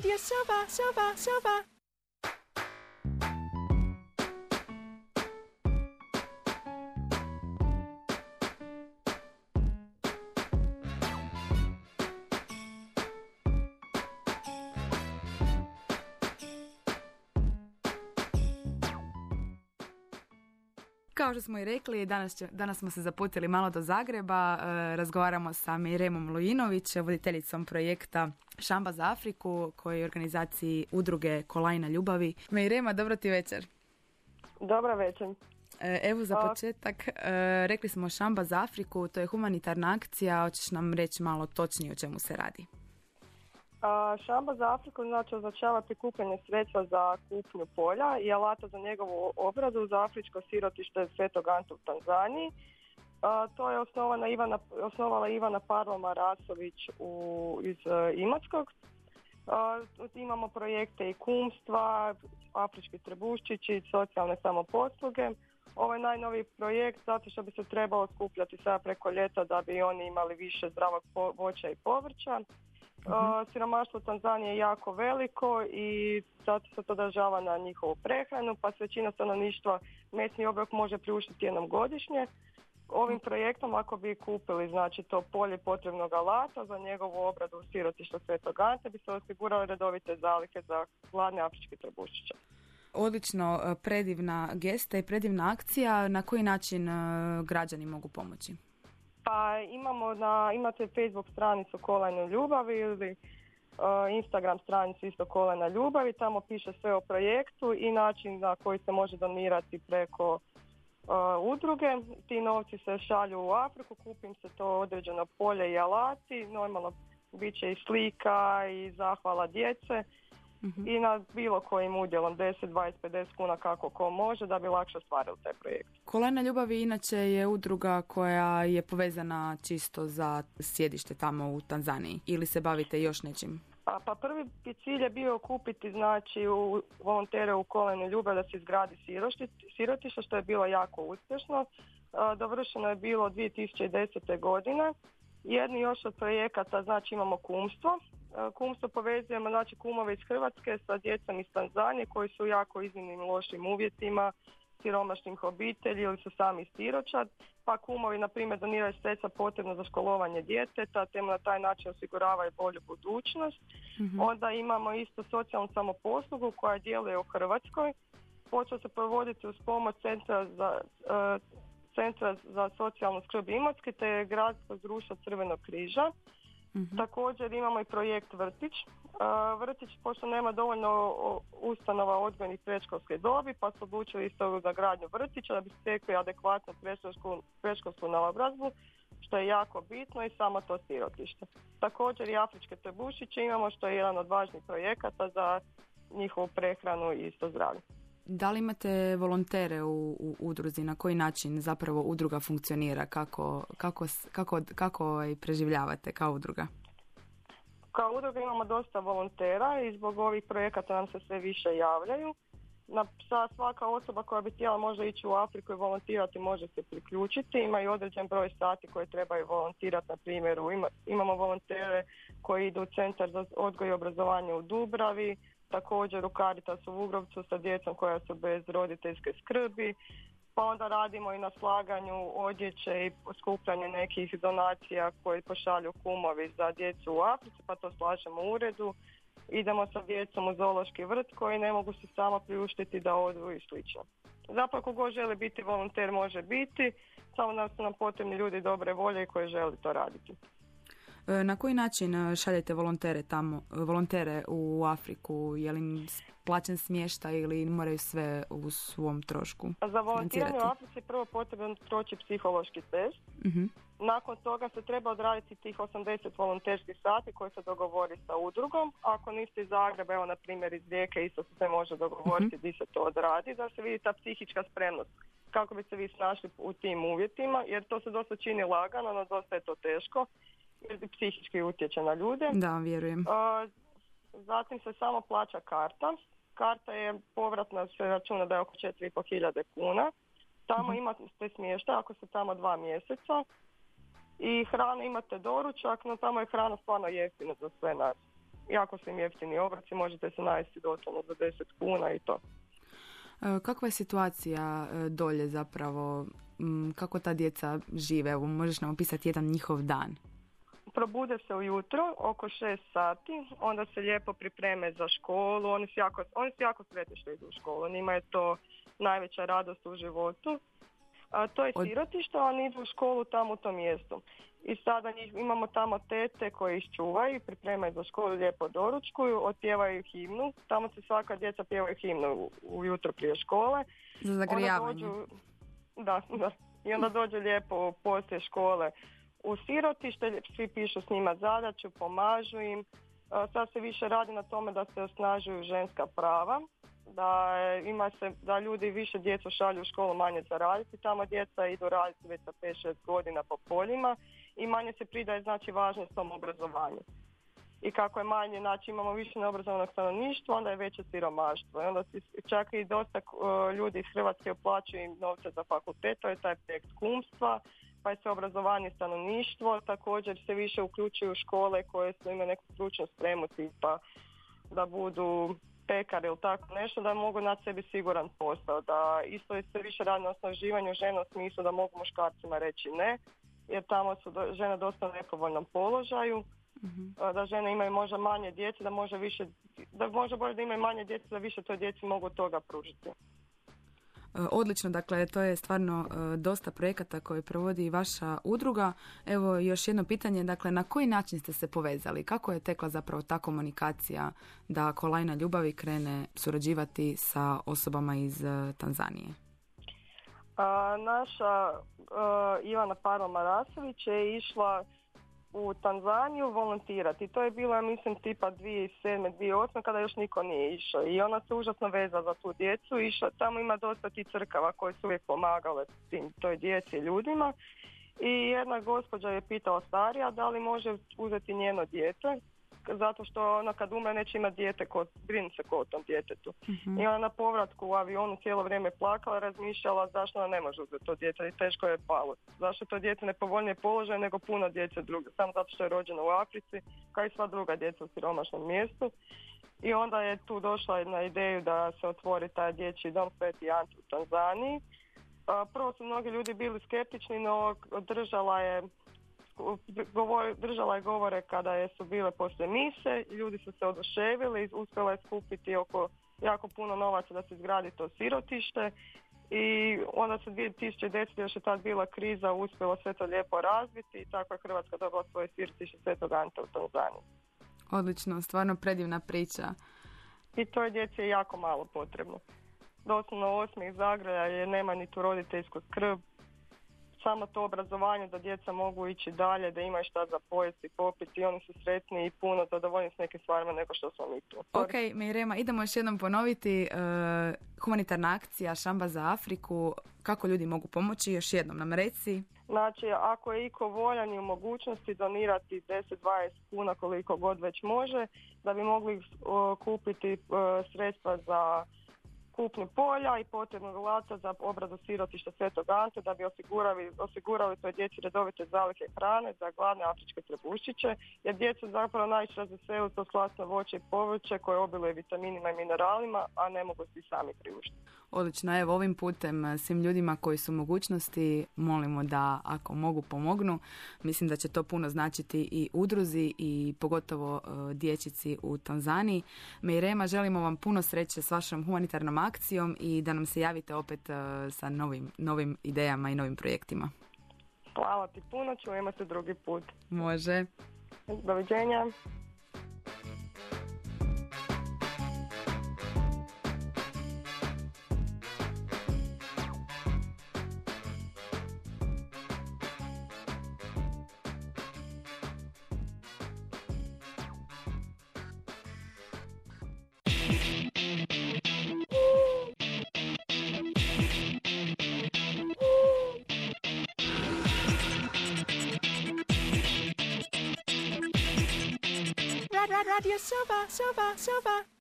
Dia, Silva, Silva, Silva. Kao što smo i rekli, danas, će, danas smo se zaputili malo do Zagreba, e, razgovaramo sa Miremom Lujinović, voditeljicom projekta Šamba za Afriku, koji je organizaciji udruge Kolajna ljubavi. Mirema, dobro ti večer. Dobra večer. E, evo za početak, e, rekli smo Šamba za Afriku, to je humanitarna akcija, hoćeš nam reći malo točnije o čemu se radi? A, šamba za Afriku znači označava prikupljanje sredstva za kupnju polja i alata za njegovu obradu za afričko sirotište Svetog Anta u Tanzaniji. to je osnovana Ivana, osnovala Ivana Parloma Rasović u, iz uh, Imotskog. imamo projekte i kumstva, afrički trebuščići, socijalne samoposluge. Ovo je najnoviji projekt zato što bi se trebalo skupljati sada preko ljeta da bi oni imali više zdravog voća i povrća. Uh, siromaštvo Tanzanije je jako veliko i zato se to održava na njihovu prehranu, pa se većina stanovništva mesni obrok može priuštiti jednom godišnje. Ovim projektom ako bi kupili znači to polje potrebnog alata za njegovu obradu sirotišta Svetog Ante bi se osigurale redovite zalihe za gladne afričke trbušiće. Odlično, uh, predivna gesta i predivna akcija. Na koji način uh, građani mogu pomoći? Pa imamo na, imate Facebook stranicu Kolajne ljubavi ili uh, Instagram stranicu isto Kolajna ljubavi, tamo piše sve o projektu i način na koji se može donirati preko uh, udruge. Ti novci se šalju u Afriku, kupim se to određeno polje i alati, normalno bit će i slika i zahvala djece I na bilo kojim udjelom 10, 20, 50 kuna kako ko može da bi lakše ostvarili taj projekt. Kolena ljubavi inače je udruga koja je povezana čisto za sjedište tamo u Tanzaniji ili se bavite još nečim? A, pa prvi cilj je bio kupiti znači u volontere u kolenu ljubav da se izgradi sirotište što je bilo jako uspješno. dovršeno je bilo 2010. godine. Jedni još od projekata znači imamo kumstvo kumstvo povezujemo znači kumove iz Hrvatske sa djecom iz Tanzanije koji su u jako iznimnim lošim uvjetima, siromašnih obitelji ili su sami stiročad, pa kumovi na primjer doniraju sredstva potrebno za školovanje djeteta, te na taj način osiguravaju bolju budućnost. mm Onda imamo isto socijalnu samoposlugu koja djeluje u Hrvatskoj. Počeo se provoditi uz pomoć centra za, uh, centra za socijalnu skrb Imotske te gradskog društva Crvenog križa. Mhm. Također imamo i projekt Vrtić. Vrtić, pošto nema dovoljno ustanova odgojnih predškolske dobi, pa su odlučili isto za gradnju vrtića da bi stekli adekvatnu predškolsku, predškolsku naobrazbu, što je jako bitno i samo to sirotište. Također i afričke trebušiće imamo, što je jedan od važnih projekata za njihovu prehranu i isto zdravlje. Da li imate volontere u, u udruzi? Na koji način zapravo udruga funkcionira? Kako, kako, kako, kako ovaj, preživljavate kao udruga? Kao udruga imamo dosta volontera i zbog ovih projekata nam se sve više javljaju. Na, svaka osoba koja bi htjela možda ići u Afriku i volontirati može se priključiti. Ima i određen broj sati koje trebaju volontirati. Na primjer, ima, imamo volontere koji idu u centar za odgoj i obrazovanje u Dubravi, također u Caritasu u Ugrovcu sa djecom koja su bez roditeljske skrbi, pa onda radimo i na slaganju odjeće i skupljanju nekih donacija koje pošalju kumovi za djecu u Africi, pa to slažemo u uredu. Idemo sa djecom u zoološki vrt koji ne mogu se samo priuštiti da odu i slično. Zapravo kogo želi biti volonter može biti, samo nam su nam potrebni ljudi dobre volje i koji želi to raditi. E, na koji način e, šaljete volontere tamo, e, volontere u Afriku? Je li im plaćen smješta ili moraju sve u svom trošku Za volontiranje u Africi prvo potrebno proći psihološki test. uh Nakon toga se treba odraditi tih 80 volonterskih sati koje se dogovori sa udrugom. Ako niste iz Zagreba, evo na primjer iz Rijeke, isto se može dogovoriti uh gdje se to odradi, da se vidi ta psihička spremnost kako bi se vi snašli u tim uvjetima, jer to se dosta čini lagano, no dosta je to teško jer psihički utječe na ljude. Da, vjerujem. Zatim se samo plaća karta. Karta je povratna, se računa da je oko 4.500 kuna. Tamo uh imate smještaj ako ste tamo dva mjeseca. I hranu imate doručak, no tamo je hrana stvarno jeftina za sve nas. jako su im jeftini obroci, možete se najesti doslovno za 10 kuna i to. E, kakva je situacija e, dolje zapravo? Kako ta djeca žive? Evo, možeš nam opisati jedan njihov dan? Probude se ujutro oko 6 sati, onda se lijepo pripreme za školu. Oni su jako, oni su jako sretni što idu u školu. Njima je to najveća radost u životu. A, to je sirotište, oni idu u školu tamo u tom mjestu. I sada njih, imamo tamo tete koje ih čuvaju, pripremaju za školu, lijepo doručkuju, otpjevaju himnu. Tamo se svaka djeca pjevaju himnu ujutro prije škole. Za zagrijavanje. da, da. I onda dođu lijepo poslije škole u sirotište, svi pišu s njima zadaću, pomažu im. Sad se više radi na tome da se osnažuju ženska prava da ima se, da ljudi više djecu šalju u školu manje za raditi, tamo djeca idu raditi već sa 5-6 godina po poljima i manje se pridaje znači važnost tom obrazovanju. I kako je manje, znači imamo više neobrazovanog stanovništva, onda je veće siromaštvo. I onda čak i dosta ljudi iz Hrvatske uplaćuju im novce za fakultet, to je taj projekt kumstva, pa se obrazovanje stanovništvo, također se više uključuju škole koje su imaju neku stručnu spremu tipa da budu pekar ili tako nešto da mogu naći sebi siguran posao. Da isto je se više radi na osnaživanju žena u smislu da mogu muškarcima reći ne, jer tamo su do, žene dosta u nepovoljnom položaju. Mhm. Da žene imaju možda manje djece, da može više, da može bolje da imaju manje djece, da više toj djeci mogu toga pružiti. E, odlično, dakle to je stvarno e, dosta projekata koje provodi vaša udruga. Evo još jedno pitanje, dakle na koji način ste se povezali? Kako je tekla zapravo ta komunikacija da Kolajna Ljubavi krene surađivati sa osobama iz e, Tanzanije? Naša Ivana Parla Marasović je išla u Tanzaniju volontirati. To je bilo, ja mislim, tipa 2007. 2008. kada još niko nije išao. I ona se užasno veza za tu djecu. Išla, tamo ima dosta ti crkava koje su uvijek pomagale tim, toj djeci i ljudima. I jedna gospođa je pitala starija da li može uzeti njeno dijete zato što ona kad umre neće imati dijete, ko, brini se ko o tom djetetu. uh I ona na povratku u avionu cijelo vrijeme plakala, razmišljala zašto ona ne može uzeti to dijete i teško je palo. Zašto to dijete ne povoljnije položaj nego puno djece druge, samo zato što je rođena u Africi, kao i sva druga djeca u siromašnom mjestu. I onda je tu došla na ideju da se otvori taj dječji dom Sveti Ant u Tanzaniji. Prvo su mnogi ljudi bili skeptični, no držala je govor, držala je govore kada je su bile poslije mise, ljudi su se oduševili, uspjela je skupiti oko jako puno novaca da se izgradi to sirotište i onda se 2010. još je tad bila kriza, uspjelo sve to lijepo razviti i tako je Hrvatska dobila svoje sirotište Svetog Anta u Tanzaniji. Odlično, stvarno predivna priča. I to je djeci jako malo potrebno. Doslovno osmih zagraja je nema ni tu roditeljsku skrb, samo to obrazovanje da djeca mogu ići dalje, da imaju šta za pojesti, popiti i oni su sretni i puno zadovoljni s nekim stvarima nego što smo mi tu. Ok, Mirema, idemo još jednom ponoviti uh, humanitarna akcija Šamba za Afriku. Kako ljudi mogu pomoći? Još jednom nam reci. Znači, ako je iko voljan i u mogućnosti donirati 10-20 kuna koliko god već može, da bi mogli uh, kupiti uh, sredstva za kupnju polja i potrebnog lata za obradu sirotišta Svetog Ante da bi osigurali, osigurali toj djeci redovite zalihe hrane za gladne afričke trebušiće, jer djeca zapravo najčešće razveseli to slasno voće i povrće koje obiluje vitaminima i mineralima, a ne mogu si sami priuštiti. Odlično, evo ovim putem eh, svim ljudima koji su mogućnosti molimo da ako mogu pomognu. Mislim da će to puno značiti i udruzi i pogotovo uh, dječici u Tanzaniji. Mejrema, želimo vam puno sreće s vašom humanitarnom akcijom i da nam se javite opet uh, sa novim, novim idejama i novim projektima. Hvala ti puno, čujemo se drugi put. Može. Doviđenja. Radio Silva, Silva, Silva.